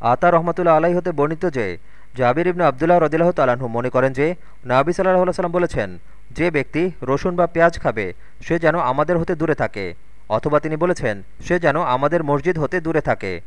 আতা রহমতুল্লাহ আলাই হতে বর্ণিত যে, জাবির ইবনু আবদুল্লাহ রদিল্লাহ তালাহু মনে করেন যে, নাবি সাল্লাহ সাল্লাম বলেছেন, যে ব্যক্তি রসুন বা পেঁয়াজ খাবে, সে যেন আমাদের হতে দূরে থাকে। অথবা তিনি বলেছেন, সে যেন আমাদের মসজিদ হতে দূরে থাকে।